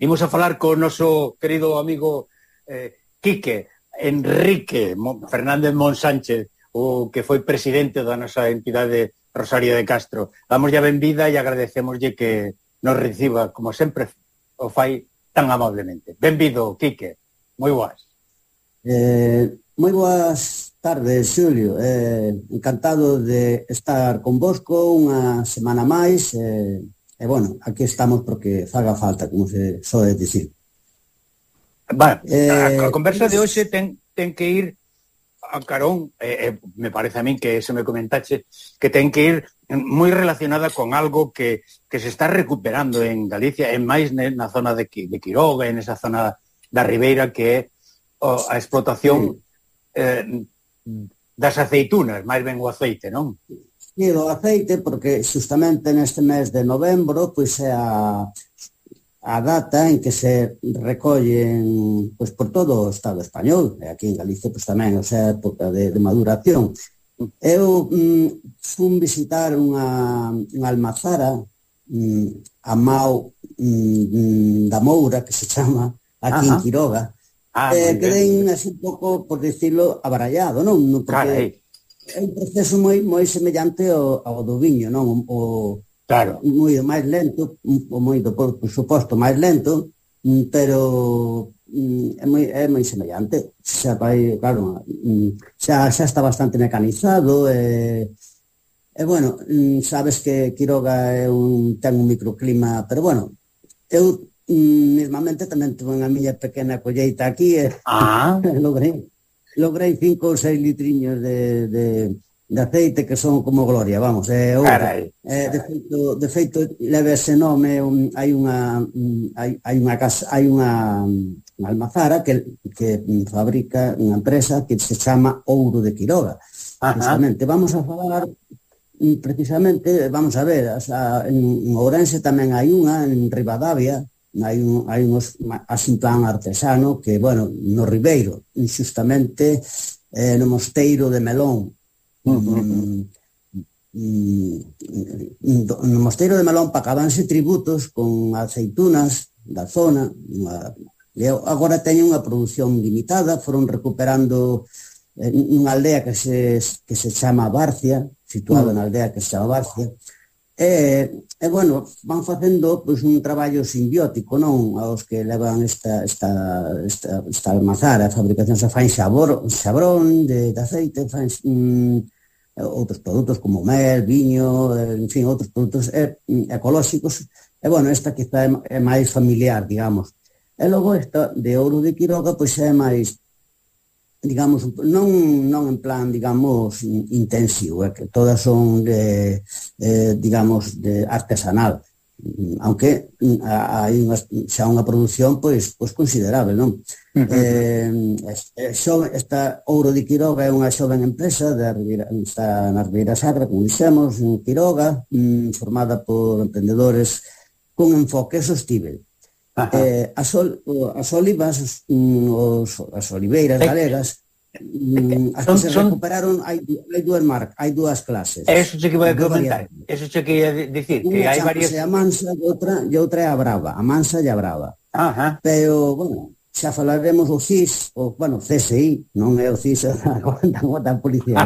Imos a falar co noso querido amigo eh, Quique Enrique Mon Fernández Monsánchez, o que foi presidente da nosa entidade Rosario de Castro. Damos ya benvida e agradecemoslle que nos reciba, como sempre o fai tan amablemente. Benvido, Quique. Moi boas. Eh, Moi boas tardes, Xulio. Eh, encantado de estar con vosco unha semana máis. Eh, e, bueno, aquí estamos porque faga falta, como se soe dicir. Bueno, eh, a conversa de hoxe ten, ten que ir a Carón, eh, eh, me parece a min que se me comentache, que ten que ir moi relacionada con algo que, que se está recuperando en Galicia, en máis na zona de, de Quiroga, en esa zona da Ribeira, que é a explotación sí eh, das aceitunas, máis ben o aceite, non? Sí, o aceite, porque justamente neste mes de novembro, pois é a, a data en que se recollen pois, por todo o Estado español, e aquí en Galicia pois, tamén, o sea, época de, de maduración. Eu mm, fun visitar unha, unha almazara mm, a Mau mm, mm, da Moura, que se chama, aquí Ajá. en Quiroga, Ah, eh, queden así un pouco, por decirlo, abarallado, non? Porque Carai. é un proceso moi moi semellante ao, ao do viño, non? O, claro. moi máis lento, o moi do, por, por suposto, máis lento, mm, pero mm, é moi, é moi semellante. Xa vai, claro, mm, xa, xa está bastante mecanizado, e, e bueno, sabes que Quiroga é un, ten un microclima, pero bueno, eu Mesmamente tamén tuve unha miña pequena colleita aquí e ah. logrei, logrei cinco ou seis litriños de, de, de aceite que son como gloria, vamos. É, eh, carai, eh, de feito, de feito leve ese nome, un, hai unha hai, hai unha casa, hai unha, unha almazara que, que fabrica unha empresa que se chama Ouro de Quiroga. Ajá. Precisamente, vamos a falar mm, precisamente, vamos a ver, o sea, en, en Ourense tamén hai unha, en Rivadavia, hai un, hai un, as un pan artesano que, bueno, no Ribeiro, injustamente eh, no Mosteiro de Melón. Uh -huh. Mm, mm, mm, no Mosteiro de Melón pagabanse tributos con aceitunas da zona. Unha, agora teñen unha produción limitada, foron recuperando eh, unha aldea que se, que se chama Barcia, situada uh -huh. na aldea que se chama Barcia, E, e bueno, van facendo pois, un traballo simbiótico, non? Aos que levan esta, esta, esta, esta almazara, a fabricación se fan xabor, xabrón de, de aceite, fan mm, outros produtos como mel, viño, en fin, outros produtos e, mm, ecolóxicos. E bueno, esta quizá é, é máis familiar, digamos. E logo esta de ouro de Quiroga, pois é máis digamos, non, non en plan, digamos, intensivo, é que todas son de, eh, digamos, de artesanal, aunque mm, hai unha, xa unha produción pois, pois considerable, non? Uh eh, -huh. eh, xo, esta Ouro de Quiroga é unha xoven empresa da Ribeira, está na Ribeira Sacra, como dixemos, en Quiroga, mm, formada por emprendedores con enfoque sostível Eh, as, ol, as olivas, os, as oliveiras galegas, mm, as que son, se recuperaron, hai, hai dúas marcas, hai dúas clases. Eso che que vai comentar, eso che que ia dicir, que hai varias... Unha a mansa e outra, e outra é a brava, a mansa e a brava. Ajá. Pero, bueno, xa falaremos o CIS, o, bueno, CSI, non é o CIS, aguantan outra policía,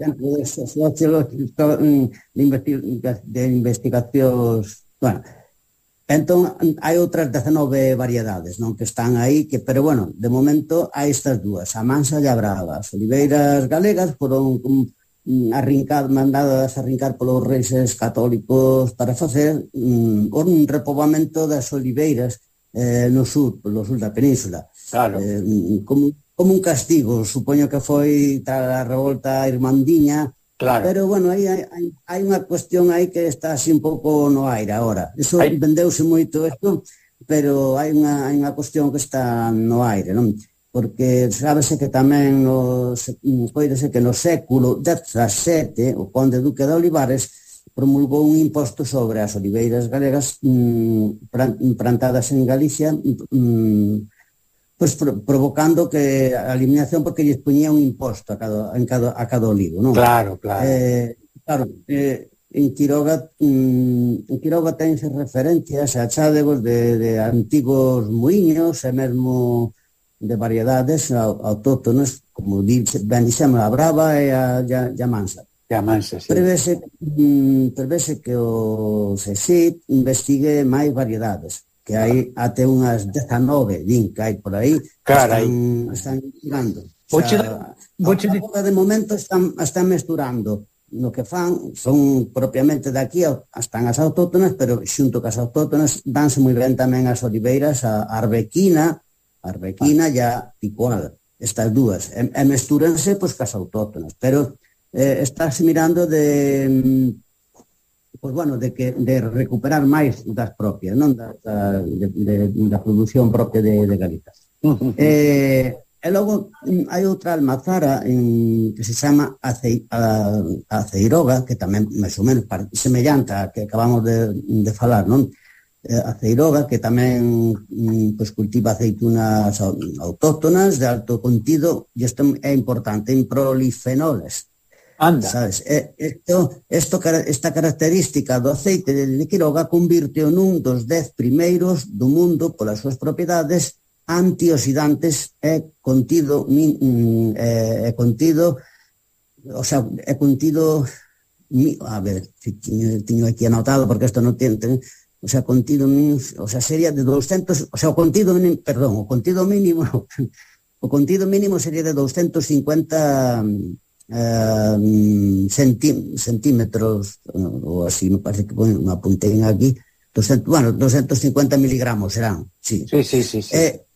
dentro mm, de, dentro de, de investigacións, bueno, Entón, hai outras 19 variedades non que están aí, que, pero bueno, de momento hai estas dúas, a mansa e a brava. As oliveiras galegas foron um, arrincar, mandadas a arrincar polos reis católicos para facer um, un repobamento das oliveiras eh, no sur, polo sur da península. Claro. Eh, mm, como, como un castigo, supoño que foi tras a revolta irmandiña, Claro. Pero bueno, aí hai, hai, hai unha cuestión aí que está así un pouco no aire agora. Eso hai... vendeuse moito isto, pero hai unha, hai unha cuestión que está no aire, non? Porque sábese que tamén no, coidese que no século XVII o conde duque de Olivares promulgou un imposto sobre as oliveiras galegas mm, plantadas en Galicia mmm, pois provocando que a eliminación porque lles poñía un imposto a cada, en cada, a cada olivo, non? Claro, claro. Eh, claro, eh, en Quiroga, mm, en Quiroga tense referencias a achádegos de, de antigos muiños e mesmo de variedades autóctonas, como ben dixemos, a Brava e a, a, a Mansa. Mansa, sí. Prevese, mm, prevese que o CSIC investigue máis variedades que hai até unhas 19, din que hai por aí, Carai. están, están investigando. Voche, o sea, voche de... de momento están, están mesturando no que fan son propiamente daqui están as autóctonas, pero xunto que as autóctonas danse moi ben tamén as oliveiras, a arbequina, arbequina ah. e a ticual, estas dúas. E, e mestúrense pois, cas autóctonas, pero eh, estás mirando de mm, pois, bueno, de, que, de recuperar máis das propias, non da, da, de, de, da produción propia de, de galitas. eh, e logo mm, hai outra almazara en, que se chama Acei, a, Aceiroga, que tamén máis ou menos semellanta a que acabamos de, de falar, non? Eh, aceiroga que tamén mm, pues, cultiva aceitunas autóctonas de alto contido, e isto é importante, en prolifenoles, Anda. Sabes, esto, esto, esta característica do aceite de Quiroga convirteo nun dos dez primeiros do mundo polas súas propiedades antioxidantes é contido nin, é, é contido o sea, é contido a ver, tiño, tiño aquí anotado porque isto non ten, ten o sea, contido o sea, sería de 200 o sea, o contido, perdón, o contido mínimo o contido mínimo sería de 250 eh, centí, centímetros ou así, me parece que me apuntei aquí 200, bueno, 250 miligramos serán, sí. Sí, sí, sí, sí. Eh,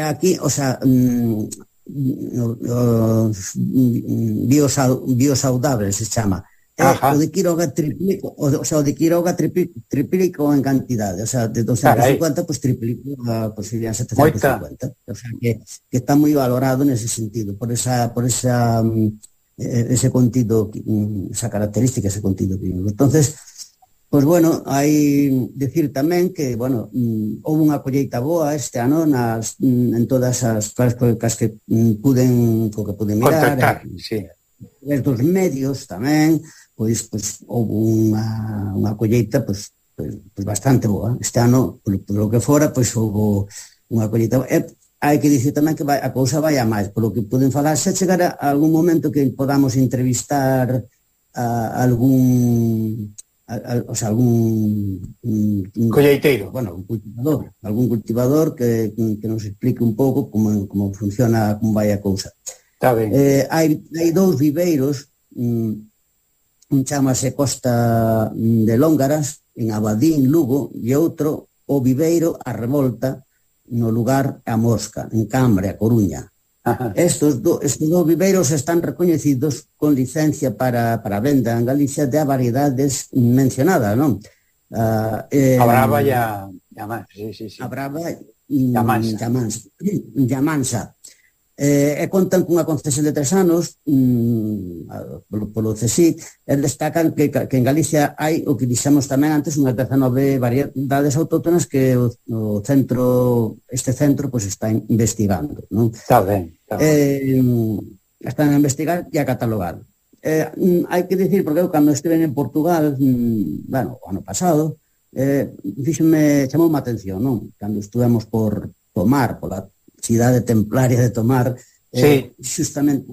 aquí, o sea, mm, biosaudable se chama. Ajá. o de Quiroga triplico, o, o sea, o de Quiroga triplico, triplico en cantidade, o sea, de 250 Caray. pues triplico, pues serían 750. Moita. O sea, que, que está moi valorado nese sentido, por esa por esa Eh, ese contido, mm, esa característica, ese contido químico. Entonces, Pois pues bueno, hai decir tamén que, bueno, mm, houve unha colleita boa este ano nas, mm, en todas as cas que puden, co que puden mirar. Contactar, eh, sí. Dos medios tamén, pois, pois houve unha, unha colleita pois, pois, pois bastante boa. Este ano, polo, polo que fora, pois houve unha colleita boa. E, hai que dicir tamén que vai, a cousa vai a máis, polo que poden falar se chegar a algún momento que podamos entrevistar a algún a, a, o sea, algún un, un, colleiteiro, bueno, un cultivador, algún cultivador que, que nos explique un pouco como, como funciona, como vai a cousa. Está ben. Eh, hai, hai dous viveiros, mm, un, un chamase Costa de Lóngaras, en Abadín, Lugo, e outro, o viveiro A Revolta, no lugar a Mosca, en Cambre, a Coruña. Estos, do, estos dos viveiros están recoñecidos con licencia para, para venda en Galicia de a variedades mencionadas, non? Uh, eh, a Brava e a, a Mansa, sí, sí, sí. A Brava e a Mansa. Mansa. eh, e contan cunha concesión de tres anos mm, polo, polo CSIC e destacan que, que en Galicia hai o que dixemos tamén antes unhas 19 variedades autóctonas que o, o centro este centro pois, está investigando non? está ben, está ben. Eh, están a investigar e a catalogar eh, hai que dicir porque eu cando estive en Portugal mm, bueno, o ano pasado eh, fíxeme, chamou má atención non? cando estuvemos por tomar pola cidade templaria de Tomar, eh, sí. eh, xustamente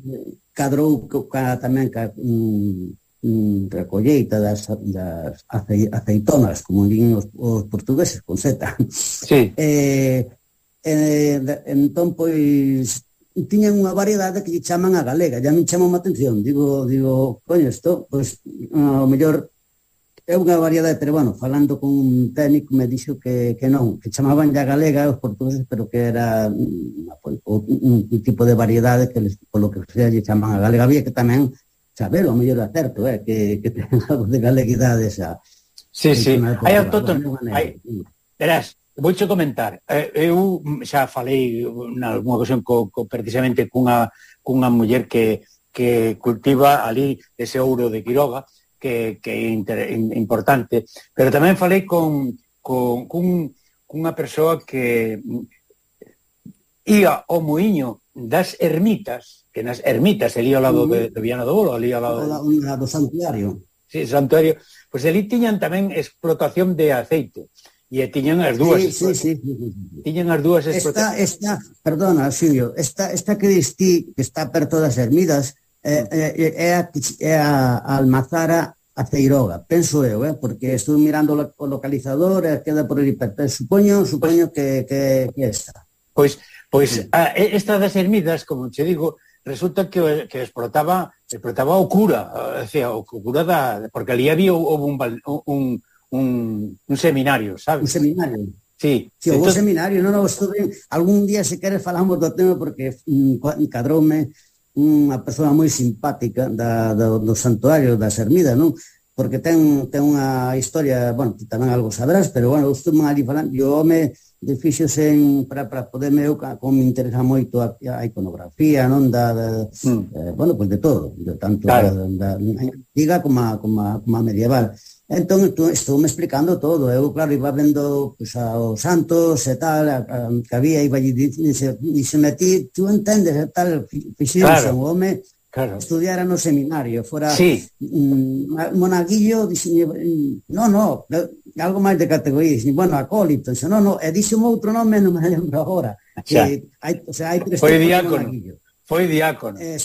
cadrou ca, tamén ca, un, un recolleita das, das ace, aceitonas, como din os, os portugueses, con seta. Sí. Eh, eh, entón, pois, tiñan unha variedade que lle chaman a galega, ya me chamou a atención, digo, digo, coño, isto, pois, ao mellor É unha variedade, pero bueno, falando con un técnico me dixo que, que non, que chamaban ya galega os portugueses, pero que era mm, ah, pois, pues, un, un tipo de variedade que les, polo que sea lle chaman a galega. Había que tamén saber, o mellor acerto, eh, que, que ten algo de galeguidade esa. Sí, sí, hai autóctono. hai, verás, vouche comentar, eh, eu xa falei na alguma ocasión co, co, precisamente cunha, cunha muller que, que cultiva ali ese ouro de Quiroga, que, que é inter, importante. Pero tamén falei con, con con cunha persoa que ia ao moinho das ermitas, que nas ermitas, ali ao lado de, de Viana do Bolo, ali ao lado... do, do santuario. Sí, santuario. Pois pues ali tiñan tamén explotación de aceite. E tiñan as dúas. Sí, sí, sí, sí, sí. Tiñan as dúas. Esta, esta, perdona, Silvio, esta, esta que distí, que está perto das ermidas, é, é, é, a, é a, a Almazara a penso eu, eh, porque estou mirando o localizador e queda por ali perto. Supoño, supoño que, que, que esta. Pois, pois a, ah, esta das ermidas, como che digo, resulta que, eh, que explotaba, explotaba o cura, eh, o, sea, o cura da, porque ali había houve un, un, un, un seminario, sabes? Un seminario. Sí. sí entón... seminario, non, non, estuve, algún día se queres falamos do tema porque mm, cadroume unha persoa moi simpática da, do, do santuario das ermidas, non? Porque ten, ten unha historia, bueno, ti tamén algo sabrás, pero bueno, eu estou ali falando, e o home de fixos en, para, para poderme, eu como me interesa moito a, a iconografía, non? Da, da mm. eh, bueno, pois pues de todo, de tanto claro. da, da, da antiga como a, como a, como a medieval. Entón, estou me explicando todo. Eu, claro, iba vendo pues, aos santos e tal, a, a, que había, iba e dice, dice metí, tú entendes e tal, fixíos claro. o home claro. estudiara no seminario, fora sí. mm, monaguillo, dixe, no, no, algo máis de categoría, dixe, bueno, acólito, dixe, no, no, e dixe un outro nome, non me lembro agora. Que hai, o sea, hai tres foi diácono, foi diácono. Eh,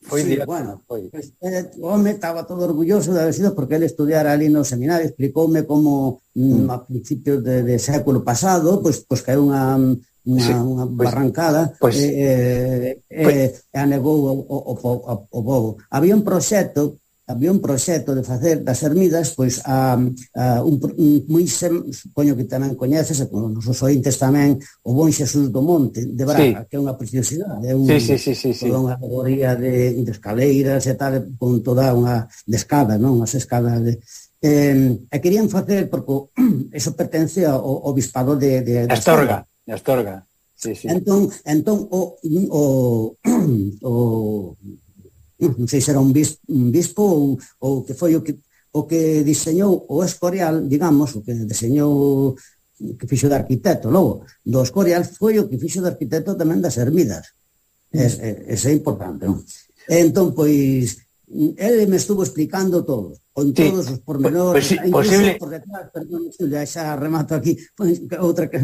Foi sí, bueno, foi. Este home estaba todo orgulloso de haber sido porque él estudiara ali no seminario, explicoume como mm. a principios de, de século pasado, pois pues, pues caeu unha unha, sí, unha pues, barrancada pues, eh, eh, pues, eh, anegou o, o, o, o, o bobo. Había un proxecto había un proxecto de facer das ermidas pois a, a un, un moi sem, supoño que tamén coñeces e con os nosos ointes tamén o Bon Xesús do Monte de Braga, sí. que é unha preciosidade, é un, sí, sí, sí, sí, sí. unha alegoría de, de escaleiras e tal, con toda unha de escada, non? Unhas escadas de, eh, e querían facer porque eso pertence ao, ao bispado de, de, de Astorga, de Astorga. Sí, sí. Entón, entón o, o, o non sei se era un bispo, un bispo ou, ou que foi o que, o que diseñou o Escorial, digamos, o que diseñou que fixo de arquitecto, logo, do Escorial foi o que fixo de arquitecto tamén das ermidas. Es, é, é importante, non? Entón, pois, ele me estuvo explicando todo, con sí. todos os pormenores, pues, incluso posible. por detrás, perdón, xa, xa remato aquí, pois, outra que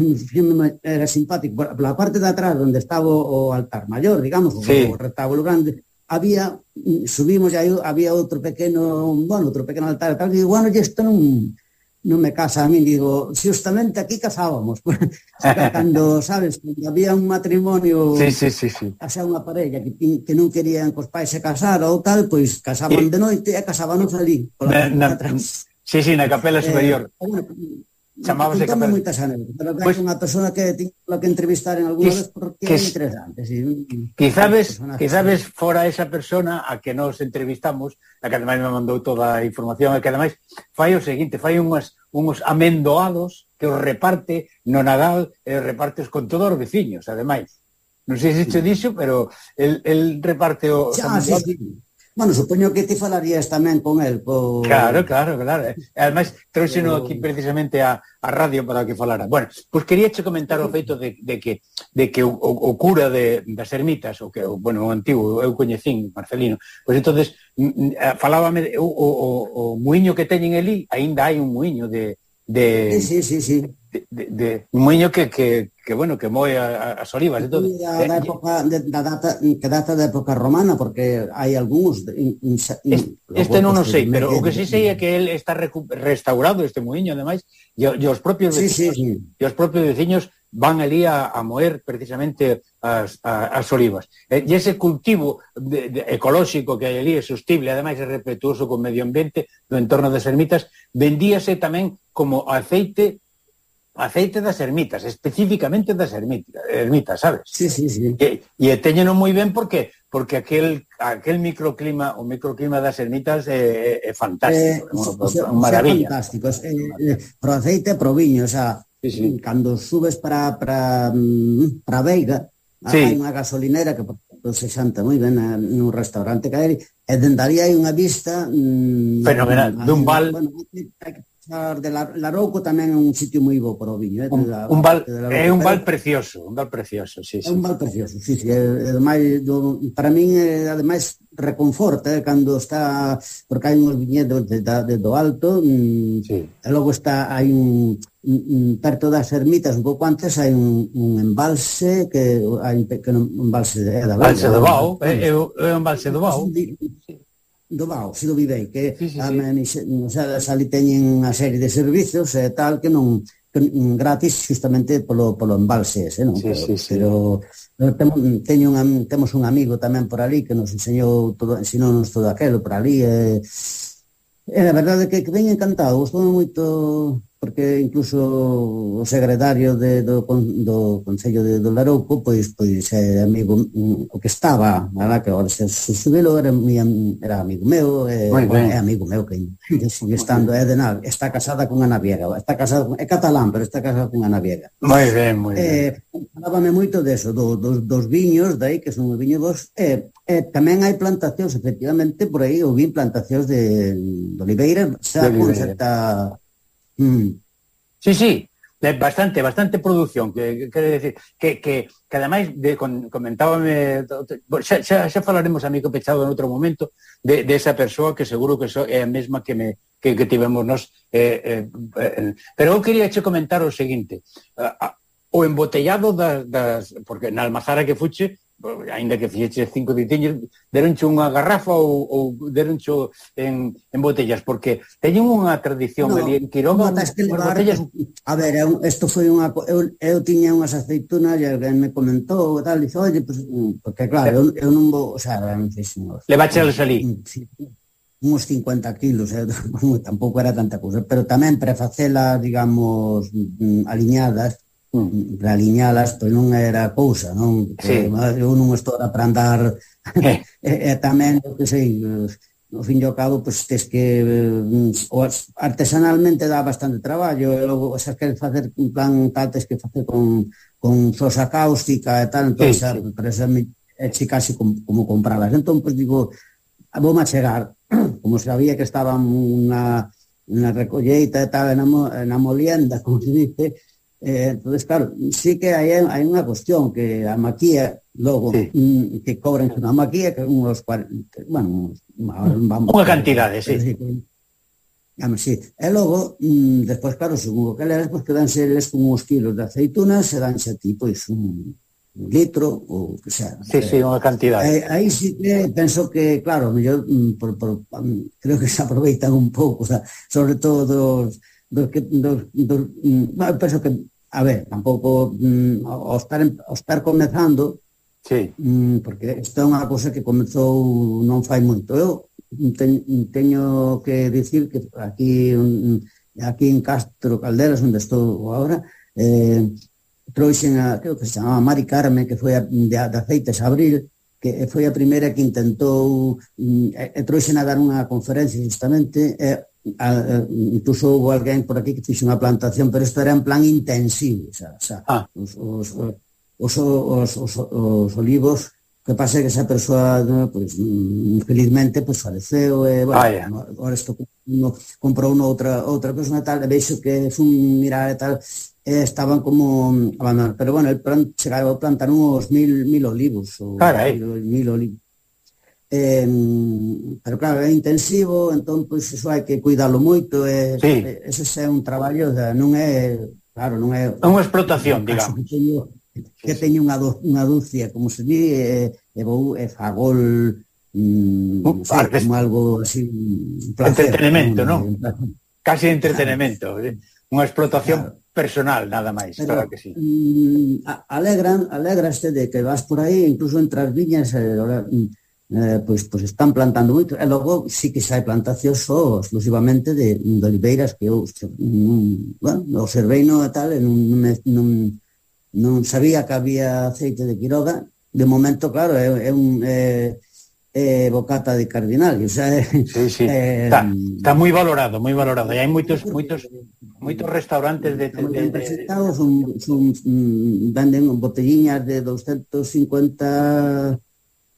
era simpático, por, la parte de atrás, onde estaba o altar maior, digamos, sí. o retábulo grande, había, subimos aí, había outro pequeno, bueno, outro pequeno altar, tal, e digo, bueno, isto non, non me casa a mí, digo, justamente aquí casábamos, cando, sabes, cando había un matrimonio, sí, sí, sí, sí. o unha parella que, que non querían cos pais se casar ou tal, pois casaban e... de noite e casábanos ali, pola na, na. Sí, sí, na capela superior. Eh, bueno, chamábase de moitas anécdotas, pero pues, pois unha persona que tiño que entrevistar en alguna vez porque que, é interesante. Sí. Quizabes, quizabes fora esa persona a que nos entrevistamos, a que ademais me mandou toda a información, a que ademais fai o seguinte, fai unhas, unhos amendoados que os reparte no Nadal e os repartes con todos os veciños, ademais. Non sei se te dixo, pero el, el reparte o... Xa, sí, sí. Bueno, supoño que ti falarías tamén con el. por... Claro, claro, claro. Eh, ademais, trouxeno aquí precisamente a, a radio para que falara. Bueno, pois pues quería che comentar o feito de, de que de que o, o, cura de, das ermitas, o que, o, bueno, o antigo, eu coñecín, Marcelino, pois pues entonces eh, falábame o, o, o, o muiño que teñen ali, aínda hai un muiño de... de sí, sí, sí, sí. De, de, de, un muiño que, que, que bueno, que moe a, as olivas e todo. Da, da época de, da data que data da época romana porque hai algúns este, este non o sei, pero o que sí sei é que el está restaurado este moinho ademais e, e os propios vecinos, sí, sí. e os propios vecinos van ali a, a moer precisamente as, a, as olivas. E ese cultivo de, de, ecolóxico que hai ali é sustible, ademais é respetuoso con medio ambiente do entorno das ermitas, vendíase tamén como aceite aceite das ermitas, especificamente das ermitas, ermitas sabes? Sí, sí, sí. E, e teñeno moi ben porque porque aquel aquel microclima, o microclima das ermitas é, é fantástico, eh, é, unha maravilla. Fantástico, é, é, eh, eh, pro aceite pro viño, o sea, sí, sí. cando subes para para para Veiga, sí. hai unha gasolinera que se xanta moi ben eh, nun restaurante que hai, e dende hai unha vista mm, fenomenal, dun val bueno, de la, Larouco tamén é un sitio moi bo para o viño. Eh? Un, da, un val, é un val precioso, un val precioso, sí, sí. É un val precioso, sí, sí. É, ademais, do, para min, é, ademais, reconforta eh, cando está, porque hai uns viñedos de, de, do alto, mm, sí. e logo está, hai un, perto das ermitas, un pouco antes, hai un, un embalse, que hai un pequeno embalse de, da Embalse do Bau, é, é, é o embalse do Bau do Bao, se do Vivei, que sí, sí, sí. o sea, ali teñen unha serie de servizos e tal que non que, gratis justamente polo, polo embalse ese, non? Sí, pero, sí, sí. pero teño un, temos un amigo tamén por ali que nos enseñou todo, ensinou todo aquelo por ali e, e a verdade que, que ven encantado, gostou moito porque incluso o secretario de, do, do Concello de do Larouco pois, pois é amigo mm, o que estaba, nada, que agora se, subilo era, mi, era amigo meu é, é amigo meu que, sigue estando é de na, está casada con Ana Viega está casada, é catalán, pero está casada con Ana Viega moi ben, moi eh, ben. eh, falábame moito deso, do, dos, dos viños dai que son os viños dos eh, eh, tamén hai plantacións, efectivamente por aí, ou vi plantacións de, de Oliveira, xa con certa Mm. Sí, sí, bastante, bastante produción, que, quero decir, que, que, que ademais de, con, comentábame, xa, xa, xa falaremos a mí pechado en outro momento, de, de esa persoa que seguro que so, é eh, a mesma que me que, que tivemos nos. Eh, eh, eh, pero eu quería che comentar o seguinte, a, ah, a, ah, o embotellado das, das porque na almazara que fuche ainda que fixeche cinco ditiños, deronche unha garrafa ou, ou deronche en, en botellas, porque teñen unha tradición no, ali en Quiroga, no, que levar, botellas... A ver, eu, isto foi unha... Eu, eu tiña unhas aceitunas e alguén me comentou e tal, e dixo, oye, pues, mm, porque claro, eu, eu non vou... O sea, non fixen... Levaxe ali. salí. Uns 50 kilos, eh? tampouco era tanta cousa, pero tamén para digamos, mm, aliñadas, mm. galiñalas pois non era cousa, non? Sí. Eh, eu non estou para andar eh. e, e tamén, que sei, no fin e cabo, pois tes que eh, o artesanalmente dá bastante traballo, e logo esas que facer un plan tal tes que facer con con sosa cáustica e tal, entón, sí. Esa, pero esa é casi como, como compralas. Entón, pois digo, vou a chegar, como sabía que estaba unha unha recolleita e tal, na, na molienda, como se dice, Eh, entonces, claro, sí que hai, hai unha cuestión que a maquía logo sí. Mm, que cobran unha maquía que unos 40, bueno, vamos, unha cantidade, sí. sí. Ame, sí. Ah, e eh, logo, mm, despois, claro, según o que leas, pois pues, que danse eles con uns kilos de aceitunas e danse a ti, pois, un, un litro ou que sea. Sí, eh, sí, unha cantidade. Eh, aí sí que penso que, claro, mellor, mm, por, por, mm, creo que se aproveitan un pouco, o sea, sobre todo dos, dos que dos, dos, mm, bueno, penso que a ver, tampouco mm, ao estar ao estar comezando Sí. Mm, porque esta é unha cousa que comezou non fai moito. Eu ten, teño que dicir que aquí aquí en Castro Calderas onde estou agora eh, trouxen a, creo que se chamaba Mari Carmen que foi a, de, de Aceites Abril que foi a primeira que intentou mm, e, e trouxen a dar unha conferencia justamente e, Ah, eh, incluso houve alguén por aquí que fixe unha plantación, pero isto era en plan intensivo, xa, xa. Ah. Os, os, os, os, os, os olivos que pasa que esa persoa pues, infelizmente pues, faleceu e, bueno, ah, yeah. agora isto uno, comprou unha outra, outra persona tal, e veixo que fun mirar e tal e estaban como abandonados, pero bueno, el plan, chegaron a plantar uns mil, mil olivos ou, Carai. mil, mil olivos Eh, pero claro, é intensivo, entón pois iso hai que cuidalo moito e sí. ese é un traballo, da, non é, claro, non é unha explotación, digamos. Que teño, que teño unha, do, unha dúcia, como se di, e, e vou e fagol mm, uh, sei, como algo así un placer, entretenimento, non? ¿no? Casi entretenimento, claro. unha explotación claro personal nada máis, Pero, claro que sí. Mm, alegran, alegraste de que vas por aí, incluso entre as viñas, eh, mm, eh, pois, pois están plantando moito. E logo sí que sai plantación só exclusivamente de, de oliveiras que eu non, bueno, observei no e tal e non, non, non, non sabía que había aceite de Quiroga. De momento claro é, é un é, é bocata de cardinal o sea, é, sí, sí. É, está, está moi valorado moi valorado. E hai moitos moitos moitos restaurantes de, de, de, de... Son, son, mm, venden botelliñas de 250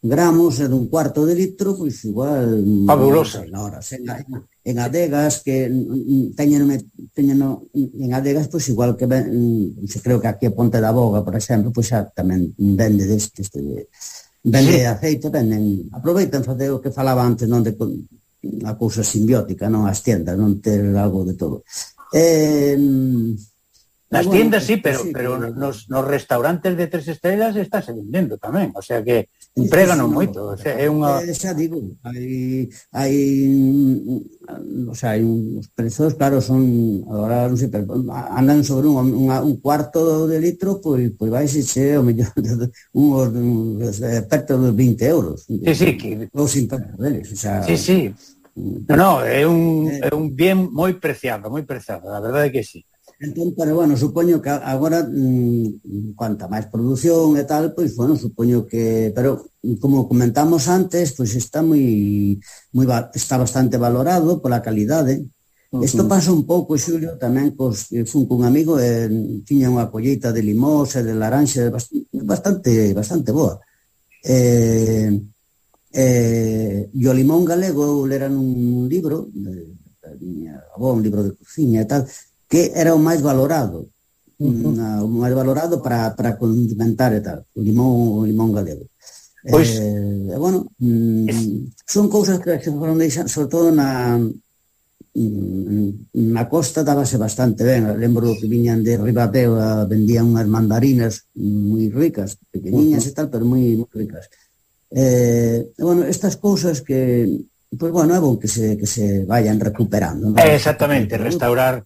gramos en un cuarto de litro, pois igual... Mm, Fabulosa. Horas, en, en adegas que mm, mm, teñen, teñen en adegas, pois igual que ben, se creo que aquí a Ponte da Boga, por exemplo, pois xa tamén vende deste, este, vende sí. aceite, venden, aproveitan facer o que falaba antes, non de a cousa simbiótica, non as tiendas, non ter algo de todo. Eh, Nas bueno, tiendas sí, pero, sí, pero nos, nos restaurantes de tres estrelas estáse vendendo tamén, o sea que empreganos sí, sí, moito, o sea, eh, é unha Esa eh, digo, hai hai o sea, hai uns prezos, claro, son agora non sei, pero andan sobre un, un, un cuarto de litro, pois pois vai se che o mellor uns un, perto dos 20 euros. Sí, sí, que os imperdeles, o sea Sí, sí. Mm, no, no, é un, eh. é un bien moi preciado, moi preciado, a verdade é que sí. Entón, pero bueno, supoño que agora mmm, cuanta máis produción e tal, pois bueno, supoño que, pero como comentamos antes, pois está moi moi está bastante valorado pola calidade. Isto uh -huh. pasa un pouco, Xulio, tamén cos, eh, fun cun amigo e tiña unha colleita de limós e de laranxa bastante, bastante boa. Eh, eh, e o limón galego eu lera nun libro, de miña avó, un libro de cociña e tal, que era o máis valorado, uhum. na, o máis valorado para, para condimentar e tal, o limón, o limón galego. Pois, eh, bueno, mm, son cousas que se foron deixando, sobre todo na, mm, na costa dábase bastante ben, lembro que viñan de Ribadeo, vendían unhas mandarinas moi ricas, pequeniñas uh -huh. e tal, pero moi, moi ricas. Eh, bueno, estas cousas que, pois pues, bueno, é bon que se, que se vayan recuperando. ¿no? Exactamente, restaurar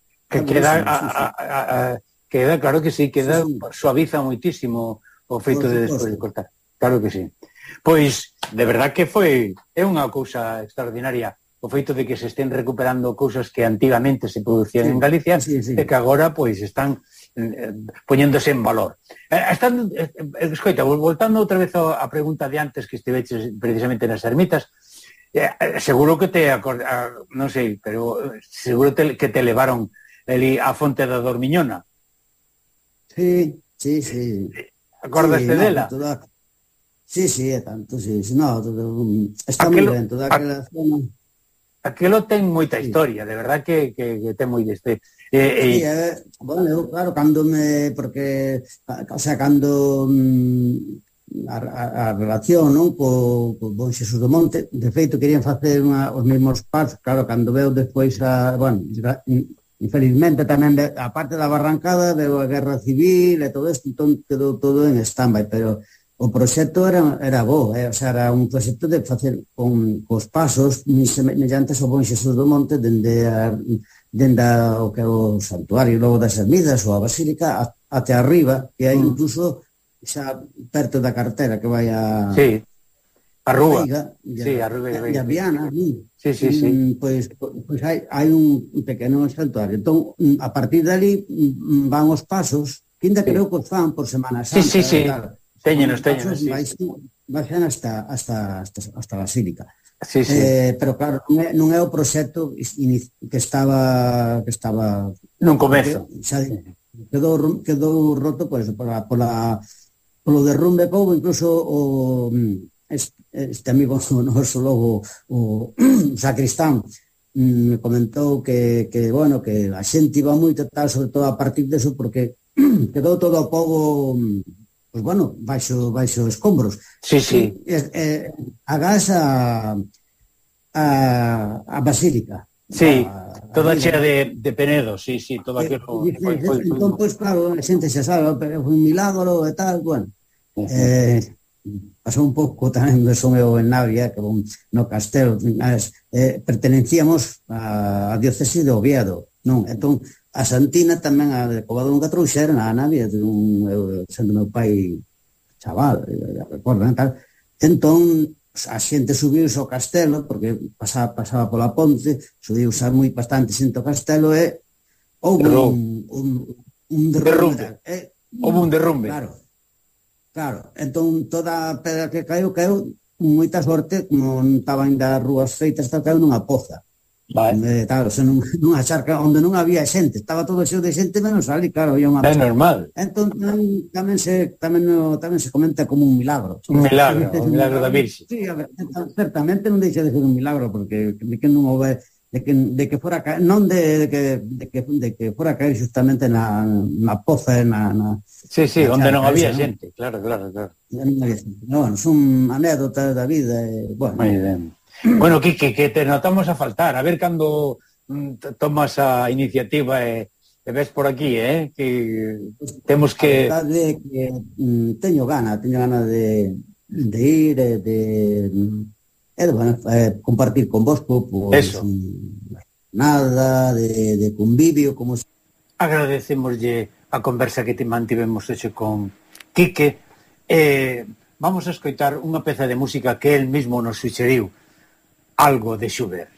Que queda, a, a, a, queda, claro que sí, queda, sí, sí. suaviza moitísimo o feito de despois de cortar. Claro que sí. Pois, de verdad que foi, é unha cousa extraordinaria o feito de que se estén recuperando cousas que antigamente se producían sí, en Galicia sí, sí. e que agora pois están eh, poñéndose en valor. Eh, están, eh, eh escoita, voltando outra vez a pregunta de antes que estiveches precisamente nas ermitas, eh, seguro que te acord, a, ah, non sei, pero eh, seguro te, que te levaron ali a fonte da Dormiñona. Sí, sí, sí. Acordaste sí, no, dela? Toda... Sí, sí, é tanto, sí. No, todo... está aquelo, moi ben toda aquela zona. Aquelo ten moita sí. historia, de verdad que, que, que ten moi deste. Eh, eh... Sí, eh, bueno, eu, claro, cando me... Porque, o sea, cando... Mm, a, a, a relación non co, co Bon Xesús do Monte de feito querían facer unha, os mesmos pasos claro, cando veo despois a, bueno, Infelizmente tamén, de, a parte da barrancada, deu a guerra civil e todo isto, entón quedou todo en stand pero o proxecto era, era bo, eh? o sea, era un proxecto de facer con, cos pasos muy semellantes ao bon Xesús do Monte dende, a, dende a, o que é o santuario logo das ermidas ou a basílica até arriba, que hai mm. incluso xa perto da cartera que vai a... Sí, A Rúa. Veiga, ya, sí, a Rúa e Veiga. Viana, ali. Sí, sí, sí. Mm, pois, pois hai, hai un pequeno santuario. Entón, a partir dali mm, van os pasos, que ainda sí. creo que os fan por Semana Santa. Sí, sí, sí. Teñenos, teñenos, Sí. Vais, baixan hasta, hasta, hasta, hasta a Basílica. Sí, sí. Eh, pero claro, non é, non é o proxecto que estaba que estaba non comezo. Xa quedou quedou roto pois pues, pola, pola polo derrumbe poubo, incluso o mm, este amigo noso logo o, o sacristán mm, me comentou que, que, bueno, que a xente iba moito tal, sobre todo a partir deso, porque quedou todo o povo pois, mm, pues, bueno, baixo, baixo escombros. Sí, sí. E, e, gas a, a, a Basílica. Sí, a, toda chea de, de Penedo, sí, sí, todo eh, aquilo. E, foi, foi, foi, entón, pois, claro, a xente xa sabe, oh, foi un milagro e tal, bueno. Uh -huh. eh, pasou un pouco tamén do son eu en Navia, que bon, no castelo, as, eh, pertenecíamos a, a diócese de Oviedo, non? Entón, a Santina tamén a de Covado Nunca Trouxa era na Navia, de un, eu, sendo meu pai chaval, eh, recordo, eh, tal. Entón, a xente subiuse ao castelo, porque pasaba, pasaba pola ponte, subiuse moi bastante xente ao castelo e houve un, un, un derrumbe. derrumbe. Eh, houve un derrumbe. Claro, Claro, entón toda a pedra que caiu, caiu moita sorte, como non estaba ainda as rúas feitas, tal, caiu nunha poza. Vale. Onde, claro, se non, nunha charca onde non había xente, estaba todo xeo de xente menos ali, claro, había unha É normal. Entón tamén, tamén se tamén no, tamén se comenta como un milagro. Un milagro, un milagro, un milagro da Virxe. Sí, a ver, certamente non deixa de ser un milagro porque de que non houve de que, de que fora caer, non de, de, que, de, que, de que fora caer justamente na, na poza na, na Sí, sí, na onde non había esa, xente, non? claro, claro, claro. Non, bueno, son anécdotas da vida, e, bueno. Moi ben. Bueno, Quique, que te notamos a faltar, a ver cando mm, tomas a iniciativa e, e ves por aquí, eh, que temos que... A verdade que mm, teño gana, teño gana de, de ir, de, de Eh, bueno, eh, compartir con vos pues, Eso. nada de, de convivio como agradecemoslle a conversa que te mantivemos hecho con Quique eh, vamos a escoitar unha peza de música que el mismo nos suxeriu algo de Schubert